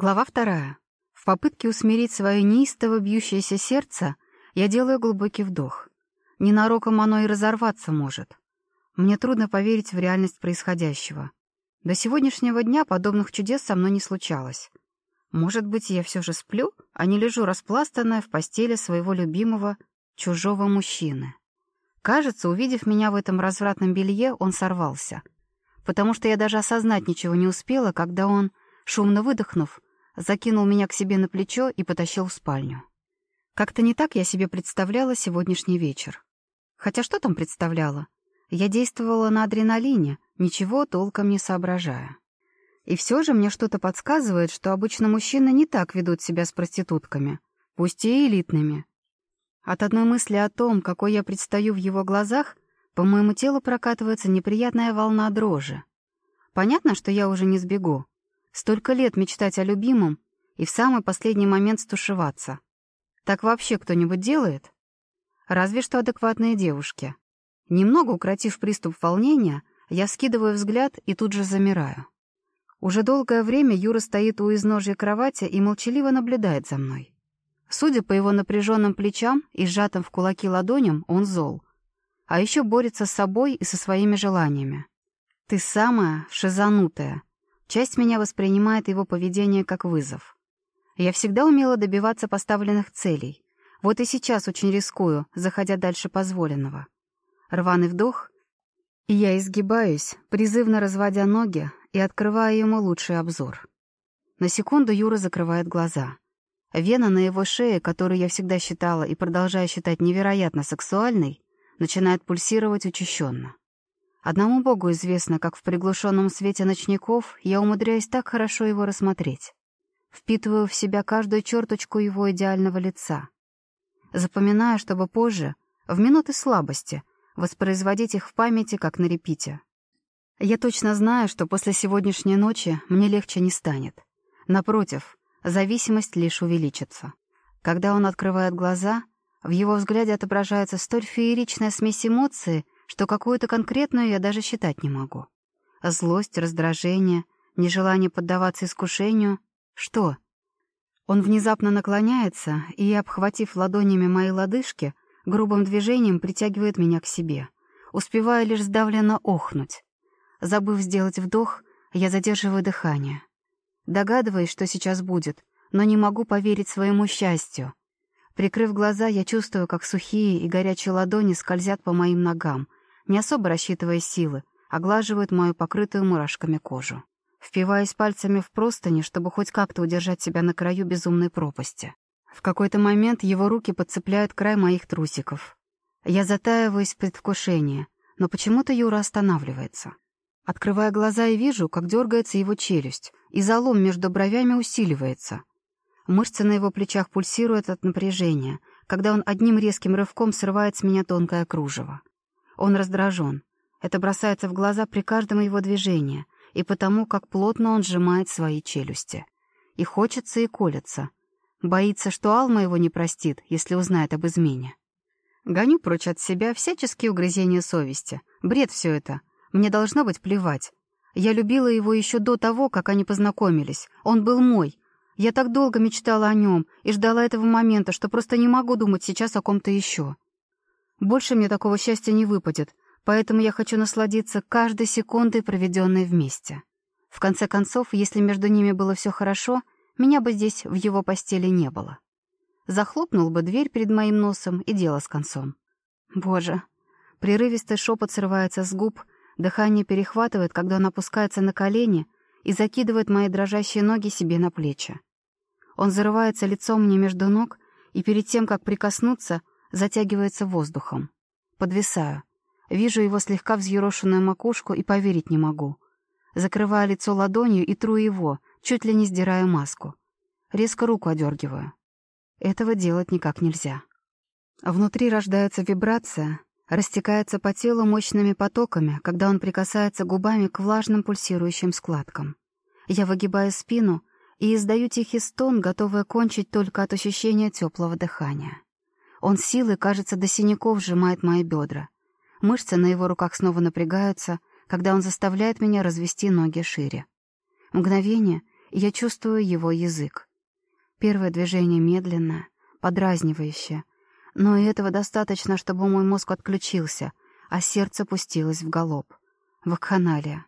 Глава вторая. В попытке усмирить свое неистово бьющееся сердце я делаю глубокий вдох. Ненароком оно и разорваться может. Мне трудно поверить в реальность происходящего. До сегодняшнего дня подобных чудес со мной не случалось. Может быть, я все же сплю, а не лежу распластанная в постели своего любимого, чужого мужчины. Кажется, увидев меня в этом развратном белье, он сорвался. Потому что я даже осознать ничего не успела, когда он, шумно выдохнув, закинул меня к себе на плечо и потащил в спальню. Как-то не так я себе представляла сегодняшний вечер. Хотя что там представляла? Я действовала на адреналине, ничего толком не соображая. И все же мне что-то подсказывает, что обычно мужчины не так ведут себя с проститутками, пусть и элитными. От одной мысли о том, какой я предстаю в его глазах, по моему телу прокатывается неприятная волна дрожи. Понятно, что я уже не сбегу. Столько лет мечтать о любимом и в самый последний момент стушеваться. Так вообще кто-нибудь делает? Разве что адекватные девушки. Немного укротив приступ волнения, я скидываю взгляд и тут же замираю. Уже долгое время Юра стоит у изножья кровати и молчаливо наблюдает за мной. Судя по его напряженным плечам и сжатым в кулаки ладоням, он зол. А еще борется с собой и со своими желаниями. «Ты самая шизанутая», Часть меня воспринимает его поведение как вызов. Я всегда умела добиваться поставленных целей. Вот и сейчас очень рискую, заходя дальше позволенного. Рваный вдох, и я изгибаюсь, призывно разводя ноги и открывая ему лучший обзор. На секунду Юра закрывает глаза. Вена на его шее, которую я всегда считала и продолжаю считать невероятно сексуальной, начинает пульсировать учащенно. Одному Богу известно, как в приглушенном свете ночников я умудряюсь так хорошо его рассмотреть. Впитываю в себя каждую черточку его идеального лица. Запоминаю, чтобы позже, в минуты слабости, воспроизводить их в памяти, как на репите. Я точно знаю, что после сегодняшней ночи мне легче не станет. Напротив, зависимость лишь увеличится. Когда он открывает глаза, в его взгляде отображается столь фееричная смесь эмоций, что какую-то конкретную я даже считать не могу. Злость, раздражение, нежелание поддаваться искушению. Что? Он внезапно наклоняется и, обхватив ладонями мои лодыжки, грубым движением притягивает меня к себе, успевая лишь сдавленно охнуть. Забыв сделать вдох, я задерживаю дыхание. Догадываюсь, что сейчас будет, но не могу поверить своему счастью. Прикрыв глаза, я чувствую, как сухие и горячие ладони скользят по моим ногам, не особо рассчитывая силы, оглаживает мою покрытую мурашками кожу. Впиваясь пальцами в простыни, чтобы хоть как-то удержать себя на краю безумной пропасти. В какой-то момент его руки подцепляют край моих трусиков. Я затаиваюсь в предвкушении, но почему-то Юра останавливается. Открывая глаза и вижу, как дергается его челюсть, и залом между бровями усиливается. Мышцы на его плечах пульсируют от напряжения, когда он одним резким рывком срывает с меня тонкое кружево. Он раздражен. Это бросается в глаза при каждом его движении и потому, как плотно он сжимает свои челюсти. И хочется, и колется. Боится, что Алма его не простит, если узнает об измене. Гоню прочь от себя всяческие угрызения совести. Бред все это. Мне должно быть плевать. Я любила его еще до того, как они познакомились. Он был мой. Я так долго мечтала о нем и ждала этого момента, что просто не могу думать сейчас о ком-то еще. Больше мне такого счастья не выпадет, поэтому я хочу насладиться каждой секундой, проведенной вместе. В конце концов, если между ними было все хорошо, меня бы здесь в его постели не было. Захлопнул бы дверь перед моим носом, и дело с концом. Боже. Прерывистый шепот срывается с губ, дыхание перехватывает, когда он опускается на колени и закидывает мои дрожащие ноги себе на плечи. Он зарывается лицом мне между ног, и перед тем, как прикоснуться, затягивается воздухом. Подвисаю. Вижу его слегка взъерошенную макушку и поверить не могу. Закрываю лицо ладонью и тру его, чуть ли не сдирая маску. Резко руку одергиваю. Этого делать никак нельзя. Внутри рождается вибрация, растекается по телу мощными потоками, когда он прикасается губами к влажным пульсирующим складкам. Я выгибаю спину и издаю тихий стон, готовая кончить только от ощущения теплого дыхания. Он силой, кажется, до синяков сжимает мои бедра. Мышцы на его руках снова напрягаются, когда он заставляет меня развести ноги шире. Мгновение, и я чувствую его язык. Первое движение медленное, подразнивающее, но и этого достаточно, чтобы мой мозг отключился, а сердце пустилось в галоп. Вакханалия.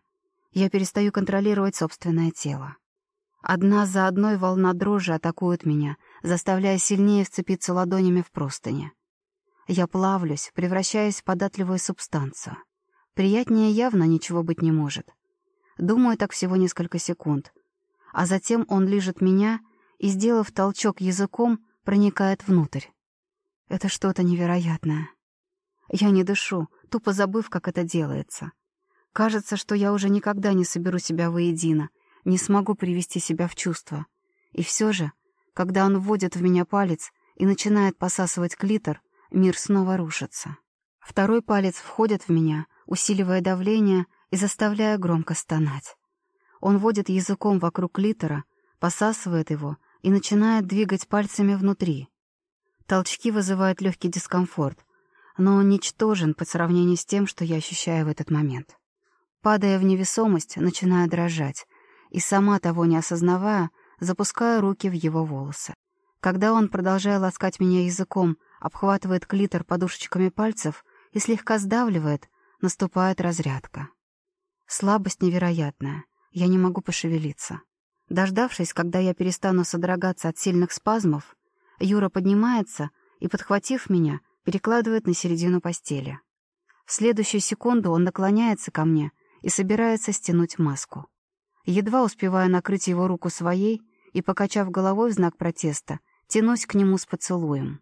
Я перестаю контролировать собственное тело. Одна за одной волна дрожи атакует меня, заставляя сильнее вцепиться ладонями в простыни. Я плавлюсь, превращаясь в податливую субстанцию. Приятнее явно ничего быть не может. Думаю так всего несколько секунд. А затем он лижет меня и, сделав толчок языком, проникает внутрь. Это что-то невероятное. Я не дышу, тупо забыв, как это делается. Кажется, что я уже никогда не соберу себя воедино, не смогу привести себя в чувство. И все же, когда он вводит в меня палец и начинает посасывать клитор, мир снова рушится. Второй палец входит в меня, усиливая давление и заставляя громко стонать. Он водит языком вокруг клитора, посасывает его и начинает двигать пальцами внутри. Толчки вызывают легкий дискомфорт, но он ничтожен по сравнению с тем, что я ощущаю в этот момент. Падая в невесомость, начинаю дрожать, и сама того не осознавая, запускаю руки в его волосы. Когда он, продолжая ласкать меня языком, обхватывает клитор подушечками пальцев и слегка сдавливает, наступает разрядка. Слабость невероятная, я не могу пошевелиться. Дождавшись, когда я перестану содрогаться от сильных спазмов, Юра поднимается и, подхватив меня, перекладывает на середину постели. В следующую секунду он наклоняется ко мне и собирается стянуть маску. Едва успеваю накрыть его руку своей и, покачав головой в знак протеста, тянусь к нему с поцелуем.